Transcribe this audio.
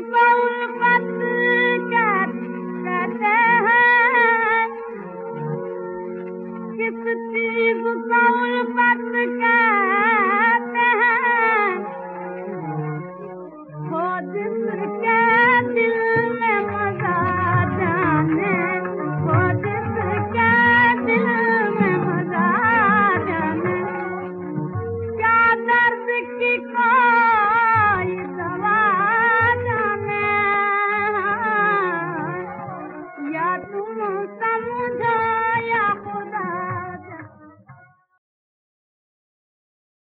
Powerful.